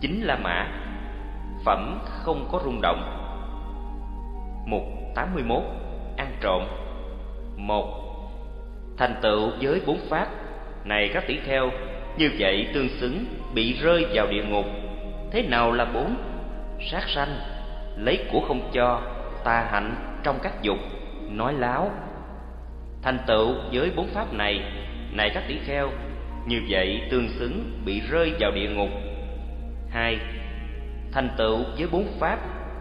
Chính La Mã. Phẩm không có rung động. Mục 81 Ăn trộm. Một, Thành tựu với bốn pháp. Này các tỷ kheo, Như vậy tương xứng bị rơi vào địa ngục. Thế nào là bốn? Sát sanh, Lấy của không cho, Tà hạnh trong các dục, Nói láo. Thành tựu với bốn pháp này Này các tỷ kheo, Như vậy tương xứng bị rơi vào địa ngục hai, Thành tựu với bốn pháp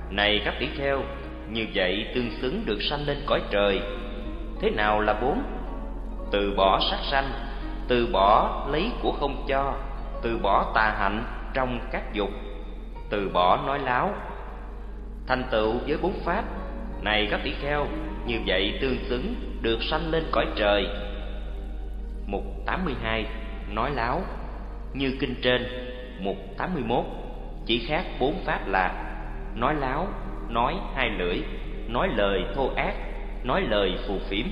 Này các tỷ kheo Như vậy tương xứng được sanh lên cõi trời. Thế nào là bốn? Từ bỏ sát sanh, Từ bỏ lấy của không cho, Từ bỏ tà hạnh trong các dục, Từ bỏ nói láo. Thành tựu với bốn pháp Này các tỷ kheo Như vậy tương xứng được sanh lên cõi trời. Mục 82 Nói láo. Như kinh trên 181 Chỉ khác bốn pháp là Nói láo Nói hai lưỡi Nói lời thô ác Nói lời phù phiếm.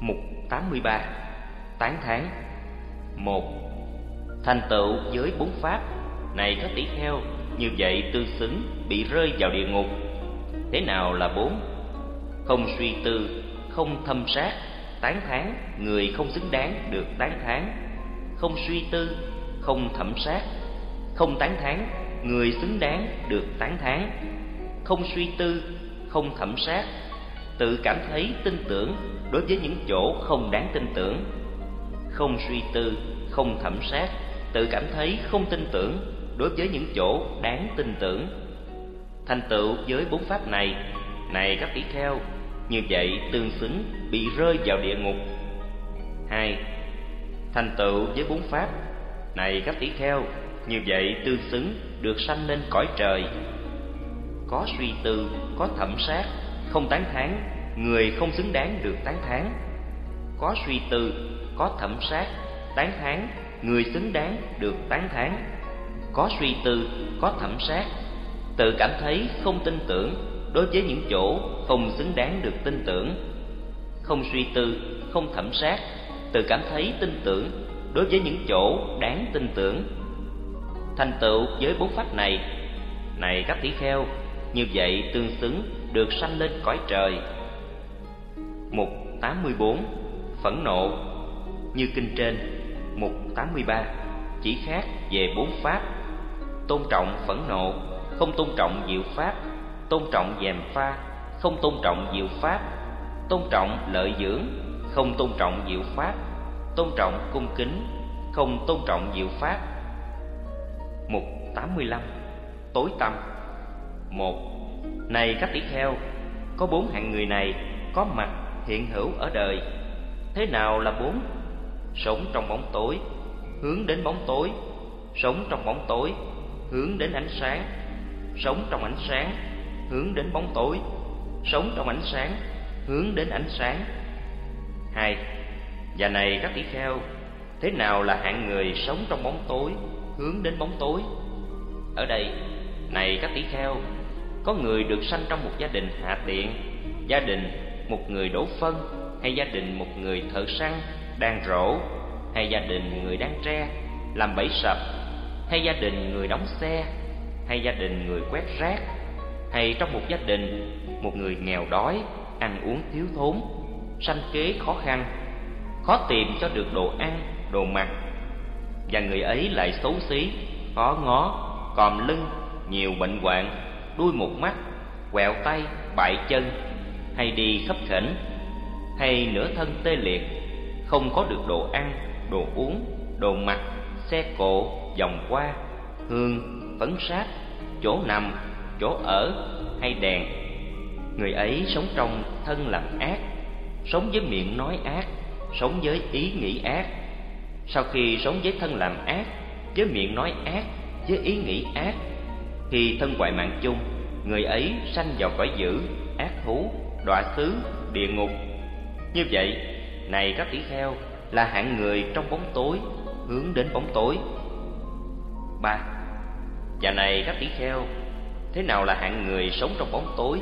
Mục 83 Tán tháng một Thành tựu với bốn pháp Này các tỷ kheo Như vậy tư xứng bị rơi vào địa ngục. Thế nào là bốn? Không suy tư, không thâm sát, tán thán người không xứng đáng được tán thán, không suy tư, không thẩm sát, không tán thán người xứng đáng được tán thán, không suy tư, không thẩm sát, tự cảm thấy tin tưởng đối với những chỗ không đáng tin tưởng, không suy tư, không thẩm sát, tự cảm thấy không tin tưởng đối với những chỗ đáng tin tưởng. Thành tựu với bốn pháp này, này các tỷ kheo, như vậy tương xứng bị rơi vào địa ngục. Hai thành tựu với bốn pháp này các tỷ kheo, như vậy tương xứng được sanh lên cõi trời. Có suy tư, có thẩm sát, không tán thán, người không xứng đáng được tán thán. Có suy tư, có thẩm sát, tán thán, người xứng đáng được tán thán. Có suy tư, có thẩm sát, tự cảm thấy không tin tưởng, đối với những chỗ không xứng đáng được tin tưởng. Không suy tư, không thẩm sát, tự cảm thấy tin tưởng đối với những chỗ đáng tin tưởng. Thành tựu với bốn pháp này này các tỷ kheo, như vậy tương xứng được sanh lên cõi trời. Mục 84 phẫn nộ, như kinh trên. Mục 83 chỉ khác về bốn pháp, tôn trọng phẫn nộ, không tôn trọng diệu pháp, tôn trọng dèm pha, không tôn trọng diệu pháp, tôn trọng lợi dưỡng, không tôn trọng diệu pháp tôn trọng cung kính, không tôn trọng diệu pháp. Mục 85 tối tâm. Một, này các tỷ kheo, có bốn hạng người này có mặt hiện hữu ở đời. Thế nào là bốn? Sống trong bóng tối, hướng đến bóng tối. Sống trong bóng tối, hướng đến ánh sáng. Sống trong ánh sáng, hướng đến bóng tối. Sống trong ánh sáng, hướng đến ánh sáng. Hai và này các tỷ kheo, thế nào là hạng người sống trong bóng tối, hướng đến bóng tối? Ở đây, này các tỷ kheo, có người được sanh trong một gia đình hạ tiện, gia đình một người đổ phân, hay gia đình một người thợ săn đang rổ, hay gia đình người đang tre, làm bẫy sập, hay gia đình người đóng xe, hay gia đình người quét rác, hay trong một gia đình một người nghèo đói, ăn uống thiếu thốn, sanh kế khó khăn? Khó tìm cho được đồ ăn, đồ mặc và người ấy lại xấu xí, khó ngó, còm lưng, nhiều bệnh hoạn, đuôi một mắt, quẹo tay, bại chân, hay đi khấp khểnh hay nửa thân tê liệt. Không có được đồ ăn, đồ uống, đồ mặc xe cộ, vòng qua, hương phấn sát, chỗ nằm, chỗ ở, hay đèn. Người ấy sống trong thân làm ác, sống với miệng nói ác sống với ý nghĩ ác. Sau khi sống với thân làm ác, với miệng nói ác, với ý nghĩ ác, thì thân ngoại mạng chung, người ấy sanh vào cõi dữ, ác thú, đọa xứ, địa ngục. Như vậy, này các tỷ kheo, là hạng người trong bóng tối, hướng đến bóng tối. Ba. Và này các tỷ kheo, thế nào là hạng người sống trong bóng tối,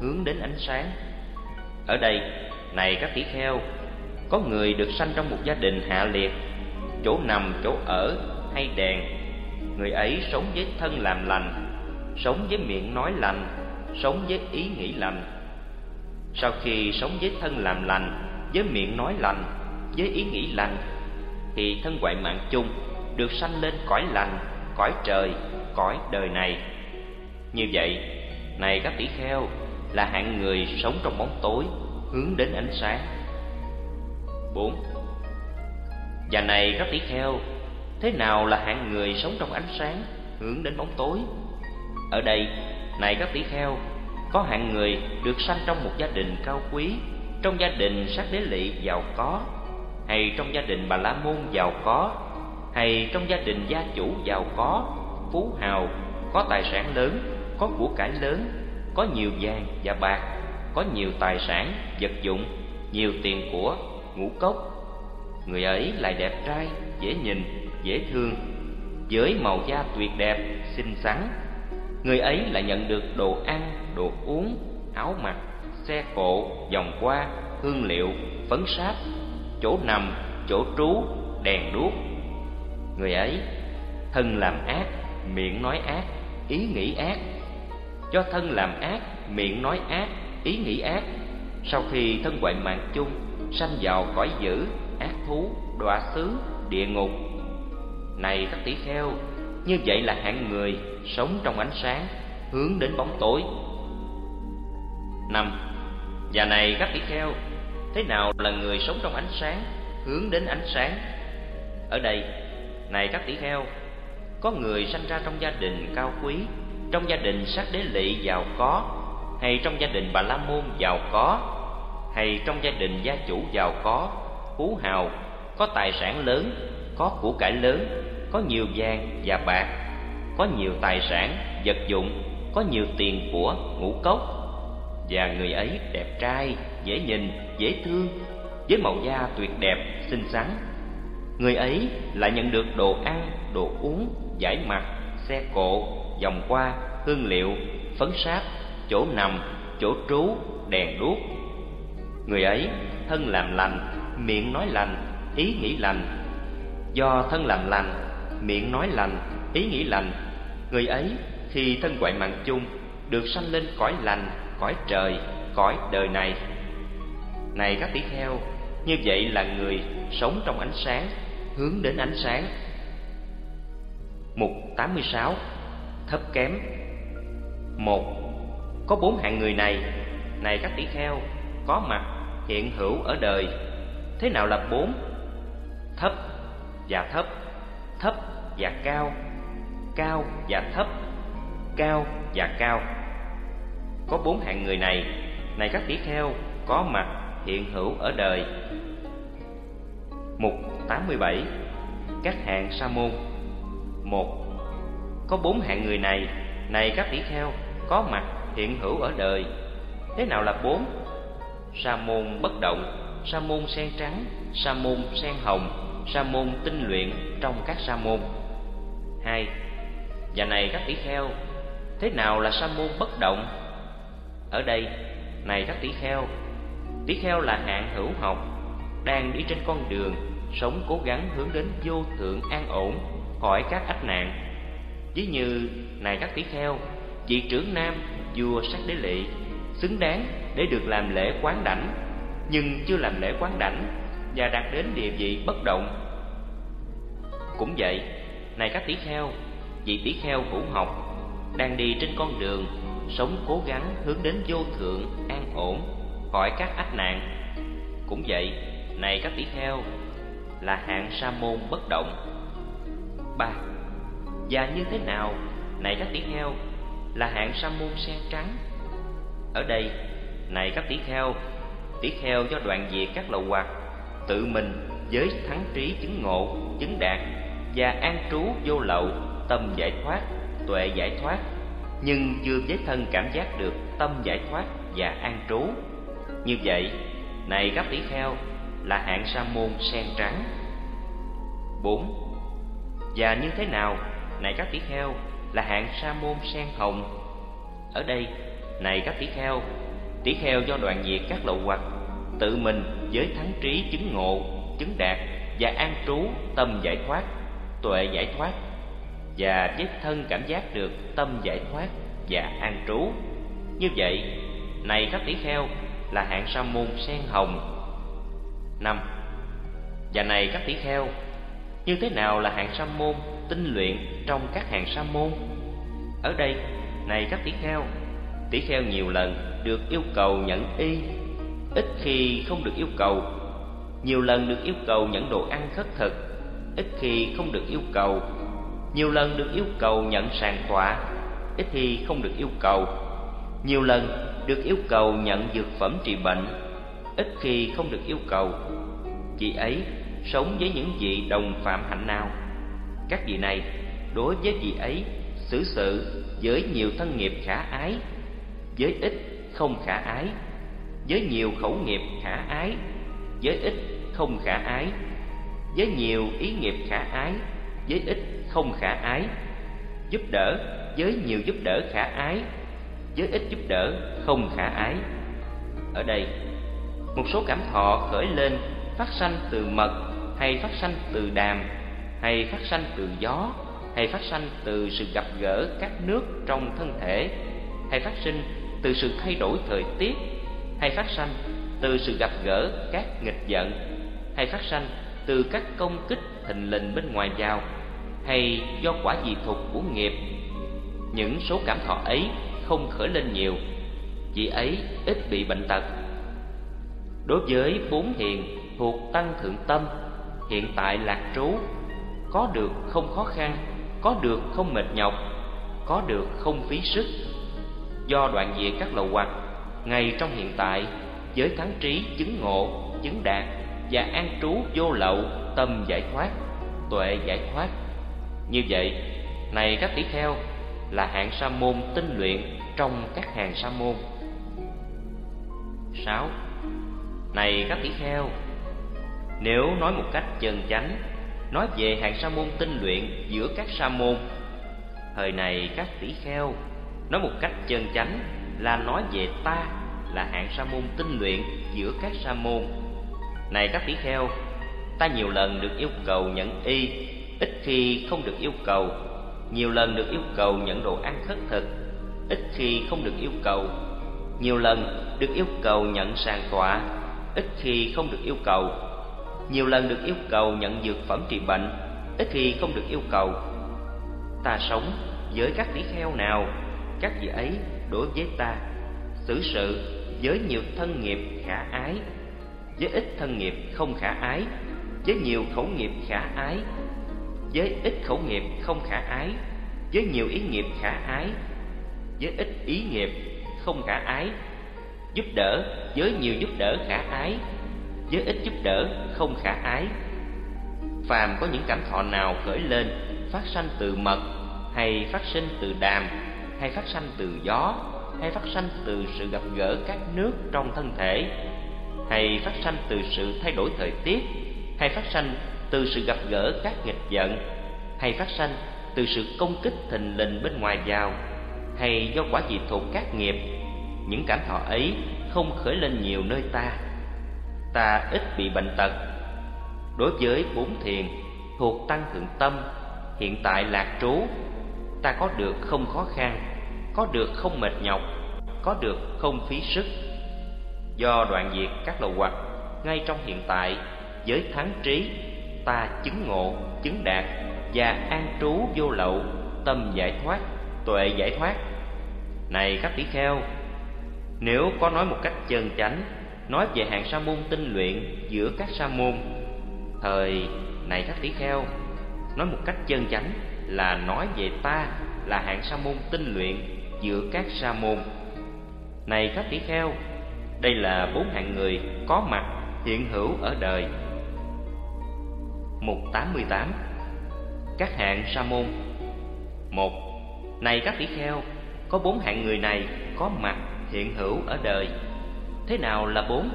hướng đến ánh sáng? Ở đây, này các tỷ kheo có người được sanh trong một gia đình hạ liệt, chỗ nằm, chỗ ở hay đèn. Người ấy sống với thân làm lành, sống với miệng nói lành, sống với ý nghĩ lành. Sau khi sống với thân làm lành, với miệng nói lành, với ý nghĩ lành, thì thân ngoại mạng chung được sanh lên cõi lành, cõi trời, cõi đời này. Như vậy, này các tỷ kheo, là hạng người sống trong bóng tối hướng đến ánh sáng. 4. Và này các tỷ kheo, thế nào là hạng người sống trong ánh sáng hướng đến bóng tối? Ở đây, này các tỷ kheo, có hạng người được sanh trong một gia đình cao quý, trong gia đình sát đế lị giàu có, hay trong gia đình bà la môn giàu có, hay trong gia đình gia chủ giàu có, phú hào, có tài sản lớn, có của cải lớn, có nhiều vàng và bạc, có nhiều tài sản, vật dụng, nhiều tiền của, ngũ cốc. Người ấy lại đẹp trai, dễ nhìn, dễ thương, với màu da tuyệt đẹp, xinh xắn. Người ấy lại nhận được đồ ăn, đồ uống, áo mặc, xe cộ, vòng qua, hương liệu, phấn sáp, chỗ nằm, chỗ trú, đèn đuốc. Người ấy thân làm ác, miệng nói ác, ý nghĩ ác. Do thân làm ác, miệng nói ác, ý nghĩ ác, sau khi thân ngoại mạng chung sanh vào cõi dữ, ác thú, đọa xứ, địa ngục. Này các tỷ kheo, như vậy là hạng người sống trong ánh sáng, hướng đến bóng tối. năm Và này các tỷ kheo, thế nào là người sống trong ánh sáng, hướng đến ánh sáng? Ở đây, này các tỷ kheo, có người sanh ra trong gia đình cao quý, trong gia đình sát đế lị giàu có, hay trong gia đình bà la môn giàu có, hay trong gia đình gia chủ giàu có, phú hào, có tài sản lớn, có của cải lớn, có nhiều vàng và bạc, có nhiều tài sản, vật dụng, có nhiều tiền của, ngũ cốc. Và người ấy đẹp trai, dễ nhìn, dễ thương, với màu da tuyệt đẹp, xinh xắn. Người ấy lại nhận được đồ ăn, đồ uống, giải mặt, xe cộ, vòng qua, hương liệu, phấn sáp, chỗ nằm, chỗ trú, đèn đuốc, Người ấy thân làm lành, miệng nói lành, ý nghĩ lành. Do thân làm lành, miệng nói lành, ý nghĩ lành, người ấy khi thân quậy mạng chung được sanh lên cõi lành, cõi trời, cõi đời này. Này các tỷ kheo, như vậy là người sống trong ánh sáng, hướng đến ánh sáng. Mục 86 Thấp kém một Có bốn hạng người này Này các tỷ kheo có mặt, hiện hữu ở đời. Thế nào là bốn? Thấp và thấp thấp và cao cao và thấp, cao và cao. Có bốn hạng người này này các tỷ kheo, có mặt, hiện hữu ở đời. Mục 87 các hạng sa môn. Một, có bốn hạng người này này các tỷ kheo, có mặt, hiện hữu ở đời. Thế nào là bốn? Sa môn bất động, sa môn sen trắng, sa môn sen hồng, sa môn tinh luyện trong các sa môn. Hai, và này các tỷ kheo, thế nào là sa môn bất động? Ở đây, này các tỷ kheo tỷ kheo là hạng hữu học, đang đi trên con đường, sống cố gắng hướng đến vô thượng an ổn, khỏi các ách nạn. Ví như, này các tỷ kheo, vị trưởng nam vua sắc đế lệ xứng đáng để được làm lễ quán đảnh, nhưng chưa làm lễ quán đảnh và đạt đến địa vị bất động. Cũng vậy, này các tỷ kheo, vị tỷ kheo hữu học đang đi trên con đường sống cố gắng hướng đến vô thượng, an ổn, khỏi các ách nạn. Cũng vậy, này các tỷ kheo, là hạng sa môn bất động. Ba, và như thế nào, này các tỷ kheo, là hạng sa môn sen trắng? Ở đây này các tỷ kheo tỷ kheo do đoạn diệt các lậu hoặc tự mình với thắng trí chứng ngộ, chứng đạt và an trú vô lậu, tâm giải thoát, tuệ giải thoát. Nhưng chưa với thân cảm giác được tâm giải thoát và an trú. Như vậy, này các tỷ kheo, là hạng sa môn sen trắng. Bốn. Và như thế nào, này các tỷ kheo, là hạng sa môn sen hồng? Ở đây, này các tỷ kheo tỷ kheo do đoạn diệt các lậu hoặc tự mình với thắng trí chứng ngộ chứng đạt và an trú tâm giải thoát tuệ giải thoát và với thân cảm giác được tâm giải thoát và an trú. Như vậy, này các tỷ kheo là hạng sa môn sen hồng. năm Và này các tỷ kheo, như thế nào là hạng sa môn tinh luyện trong các hạng sa môn? Ở đây, này các tỷ kheo, tỷ kheo nhiều lần được yêu cầu nhận y, ít khi không được yêu cầu. Nhiều lần được yêu cầu nhận đồ ăn khất thực, ít khi không được yêu cầu. Nhiều lần được yêu cầu nhận sàng tọa, ít khi không được yêu cầu. Nhiều lần được yêu cầu nhận dược phẩm trị bệnh, ít khi không được yêu cầu. Chị ấy sống với những vị đồng phạm hạnh nào? Các vị này đối với chị ấy xử sự với nhiều thân nghiệp khả ái, với ít không khả ái, với nhiều khẩu nghiệp khả ái, với ít không khả ái, với nhiều ý nghiệp khả ái, với ít không khả ái, giúp đỡ với nhiều giúp đỡ khả ái, với ít giúp đỡ không khả ái. Ở đây, một số cảm thọ khởi lên phát sanh từ mật hay phát sanh từ đàm hay phát sanh từ gió hay phát sanh từ sự gặp gỡ các nước trong thân thể hay phát sinh từ sự thay đổi thời tiết, hay phát sanh từ sự gặp gỡ các nghịch giận, hay phát sanh từ các công kích thình lình bên ngoài vào, hay do quả dị thục của nghiệp. Những số cảm thọ ấy không khởi lên nhiều chị ấy ít bị bệnh tật. Đối với bốn hiền thuộc tăng thượng tâm, hiện tại lạc trú, có được không khó khăn, có được không mệt nhọc, có được không phí sức do đoạn diệt các lậu hoặc ngay trong hiện tại với thắng trí, chứng ngộ, chứng đạt và an trú vô lậu, tâm giải thoát, tuệ giải thoát. Như vậy, này các tỷ kheo, là hạng sa môn tinh luyện trong các hàng sa môn. 6. Này các tỷ kheo, Nếu nói một cách chân chánh, Nói về hạng sa môn tinh luyện giữa các sa môn, Thời này các tỷ kheo Nói một cách chân chánh là nói về ta là hạng sa môn tinh luyện giữa các sa môn. Này các tỷ kheo, Ta nhiều lần được yêu cầu nhận y, Ít khi không được yêu cầu. Nhiều lần được yêu cầu nhận đồ ăn khất thực, Ít khi không được yêu cầu. Nhiều lần được yêu cầu nhận sàng tọa, Ít khi không được yêu cầu. Nhiều lần được yêu cầu nhận dược phẩm trị bệnh, Ít khi không được yêu cầu. Ta sống với các tỷ kheo nào các vị ấy đối với ta. Xử sự với nhiều thân nghiệp khả ái, với ít thân nghiệp không khả ái, với nhiều khẩu nghiệp khả ái, với ít khẩu nghiệp không khả ái, với nhiều ý nghiệp khả ái, với ít ý nghiệp không khả ái, giúp đỡ với nhiều giúp đỡ khả ái, với ít giúp đỡ không khả ái. Phàm có những cảm thọ nào khởi lên, phát sanh từ mật hay phát sinh từ đàm hay phát sanh từ gió, hay phát sanh từ sự gặp gỡ các nước trong thân thể, hay phát sanh từ sự thay đổi thời tiết, hay phát sanh từ sự gặp gỡ các nghịch giận, hay phát sanh từ sự công kích thình lình bên ngoài vào, hay do quả dị thuộc các nghiệp, những cảm thọ ấy không khởi lên nhiều nơi ta. Ta ít bị bệnh tật. Đối với bốn thiền thuộc tăng thượng tâm, hiện tại lạc trú, ta có được không khó khăn có được không mệt nhọc, có được không phí sức. Do đoạn diệt các lậu hoặc ngay trong hiện tại với thắng trí, ta chứng ngộ, chứng đạt và an trú vô lậu, tâm giải thoát, tuệ giải thoát. Này các tỷ kheo, nếu có nói một cách chân chánh, nói về hạng sa môn tinh luyện giữa các sa môn, thời này các tỷ kheo, nói một cách chân chánh là nói về ta là hạng sa môn tinh luyện giữa các sa môn. Này các tỷ kheo, đây là bốn hạng người có mặt hiện hữu ở đời. Mục tám mươi tám, các hạng sa môn. Một, này các tỷ kheo, có bốn hạng người này có mặt hiện hữu ở đời. Thế nào là bốn?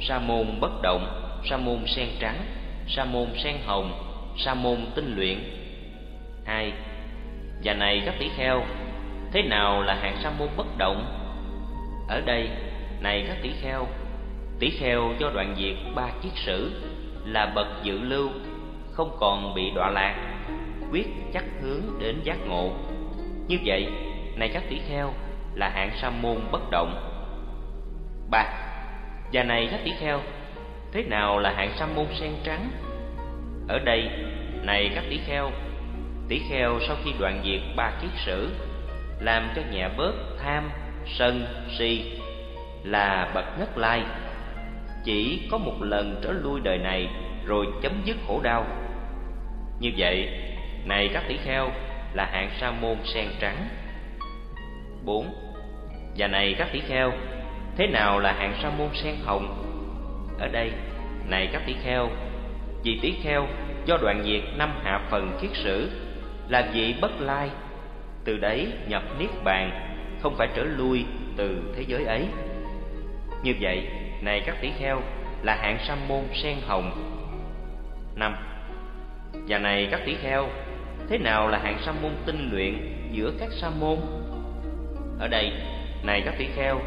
Sa môn bất động, sa môn sen trắng, sa môn sen hồng, sa môn tinh luyện. Hai, và này các tỷ kheo thế nào là hạng sa môn bất động ở đây này các tỷ kheo tỷ kheo do đoạn diệt ba kiết sử là bậc dự lưu không còn bị đọa lạc quyết chắc hướng đến giác ngộ. Như vậy, này các tỷ kheo là hạng sa môn bất động. ba Và này các tỷ kheo, thế nào là hạng sa môn sen trắng? Ở đây, này các tỷ kheo, tỷ kheo sau khi đoạn diệt ba kiết sử, làm cho nhẹ bớt tham, sân, si là bậc nhất lai. Chỉ có một lần trở lui đời này rồi chấm dứt khổ đau. Như vậy, này các tỷ kheo là hạng sa môn sen trắng. 4. Và này các tỷ kheo, thế nào là hạng sa môn sen hồng? Ở đây, này các tỷ kheo, vì tỷ kheo do đoạn diệt năm hạ phần kiết sử là vị bất lai, từ đấy nhập niết bàn, không phải trở lui từ thế giới ấy. Như vậy, này các tỷ kheo là hạng sa môn sen hồng. năm Và này các tỷ kheo, thế nào là hạng sa môn tinh luyện giữa các sa môn? Ở đây, này các tỷ kheo,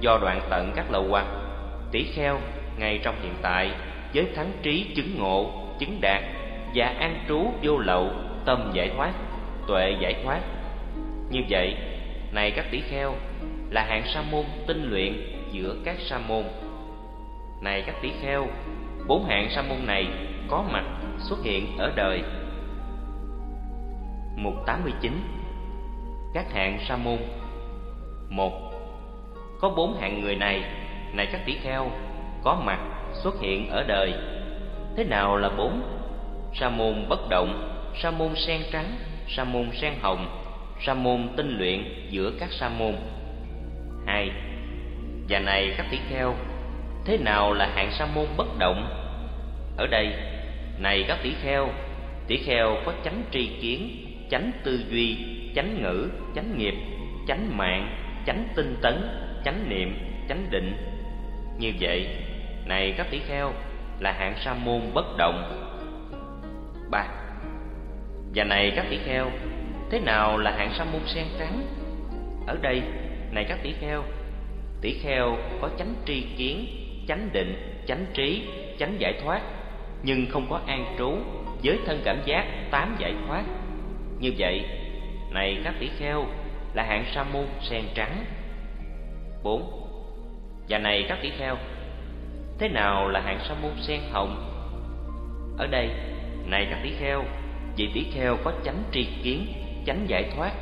do đoạn tận các lậu hoặc, tỷ kheo ngay trong hiện tại với thắng trí chứng ngộ, chứng đạt và an trú vô lậu, tâm giải thoát, tuệ giải thoát. Như vậy, này các tỷ kheo, là hạng sa môn tinh luyện giữa các sa môn. Này các tỷ kheo, bốn hạng sa môn này có mặt xuất hiện ở đời. Mục 89 Các hạng sa môn một Có bốn hạng người này, này các tỷ kheo, có mặt xuất hiện ở đời. Thế nào là bốn? Sa môn bất động, sa môn sen trắng, sa môn sen hồng, sa môn tinh luyện giữa các sa môn. Hai Và này các tỷ kheo, thế nào là hạng sa môn bất động? Ở đây, này các tỷ kheo, tỷ kheo có chánh tri kiến, chánh tư duy, chánh ngữ, chánh nghiệp, chánh mạng, chánh tinh tấn, chánh niệm, chánh định. Như vậy, này các tỷ kheo là hạng sa môn bất động. ba Và này các tỷ kheo, thế nào là hạng sa môn sen trắng? Ở đây, này các tỷ kheo, tỷ kheo có chánh tri kiến, chánh định, chánh trí, chánh giải thoát, nhưng không có an trú với thân cảm giác tám giải thoát. Như vậy, này các tỷ kheo là hạng sa môn sen trắng. 4. Và này các tỷ kheo, thế nào là hạng sa môn sen hồng? Ở đây, này các tỷ kheo, vị tỷ kheo có chánh tri kiến, chánh giải thoát,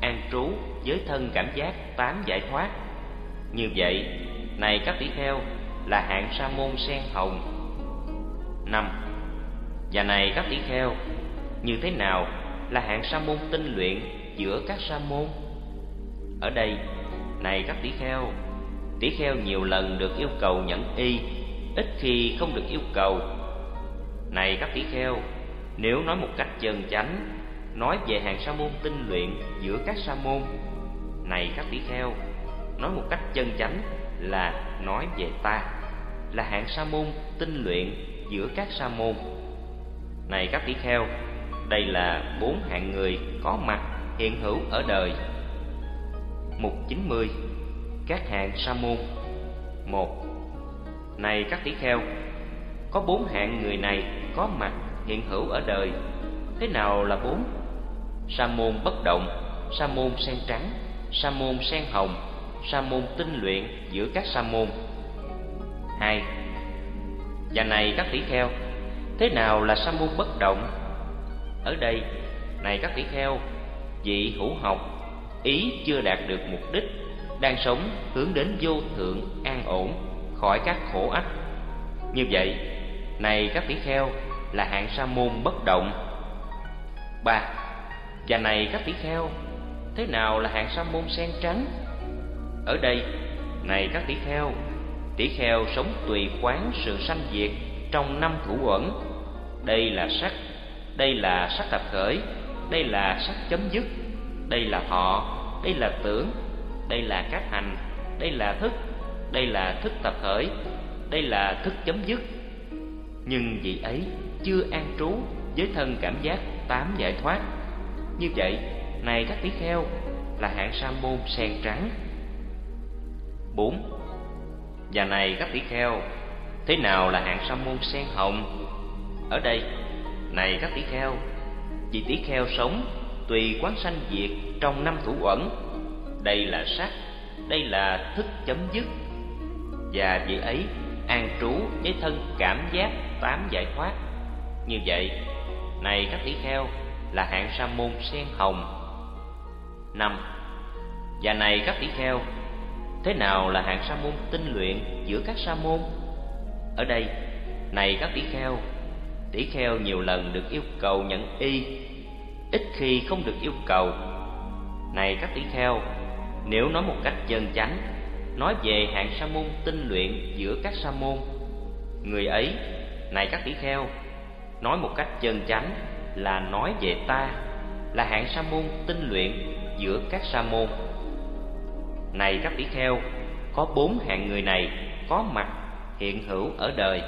an trú với thân cảm giác tám giải thoát. Như vậy, này các tỷ kheo là hạng sa môn sen hồng. Năm, Và này các tỷ kheo, như thế nào là hạng sa môn tinh luyện giữa các sa môn? Ở đây, này các tỷ kheo, tỷ kheo nhiều lần được yêu cầu nhẫn y, ít khi không được yêu cầu. Này các tỷ kheo, nếu nói một cách chân chánh, nói về hàng sa môn tinh luyện giữa các sa môn. Này các tỷ kheo, nói một cách chân chánh là nói về ta, là hạng sa môn tinh luyện giữa các sa môn. Này các tỷ kheo, đây là bốn hạng người có mặt hiện hữu ở đời. Mục 90 Các hạng sa môn một Này các tỷ kheo Có bốn hạng người này có mặt hiện hữu ở đời Thế nào là bốn? Sa môn bất động, sa môn sen trắng, sa môn sen hồng, sa môn tinh luyện giữa các sa môn. Hai Và này các tỷ kheo Thế nào là sa môn bất động? Ở đây, này các tỷ kheo Vị hữu học ý chưa đạt được mục đích đang sống hướng đến vô thượng an ổn khỏi các khổ ách. Như vậy này các tỷ kheo là hạng sa môn bất động. Ba và này các tỷ kheo thế nào là hạng sa môn sen trắng? Ở đây, này các tỷ kheo tỷ kheo sống tùy quán sự sanh diệt trong năm thủ uẩn. Đây là sắc, đây là sắc tập khởi, đây là sắc chấm dứt. Đây là thọ đây là tưởng, đây là các hành, đây là thức, đây là thức tập khởi, đây là thức chấm dứt. Nhưng vị ấy chưa an trú với thân cảm giác tám giải thoát như vậy này các tỷ kheo là hạng sa môn sen trắng. Bốn và này các tỷ kheo thế nào là hạng sa môn sen hồng? Ở đây này các tỷ kheo Vì tỷ kheo sống tùy quán sanh diệt trong năm thủ uẩn Đây là sắc, đây là thức chấm dứt. Và vị ấy an trú với thân cảm giác tám giải thoát. Như vậy, này các tỷ kheo là hạng sa môn sen hồng năm Và này các tỷ kheo Thế nào là hạng sa môn tinh luyện giữa các sa môn? Ở đây, này các tỷ kheo Tỷ kheo nhiều lần được yêu cầu nhận y Ít khi không được yêu cầu Này các tỷ kheo Nếu nói một cách chân chánh Nói về hạng sa môn tinh luyện giữa các sa môn Người ấy, này các tỷ kheo Nói một cách chân chánh là nói về ta, Là hạng sa môn tinh luyện giữa các sa môn. Này các tỷ kheo, Có bốn hạng người này có mặt hiện hữu ở đời.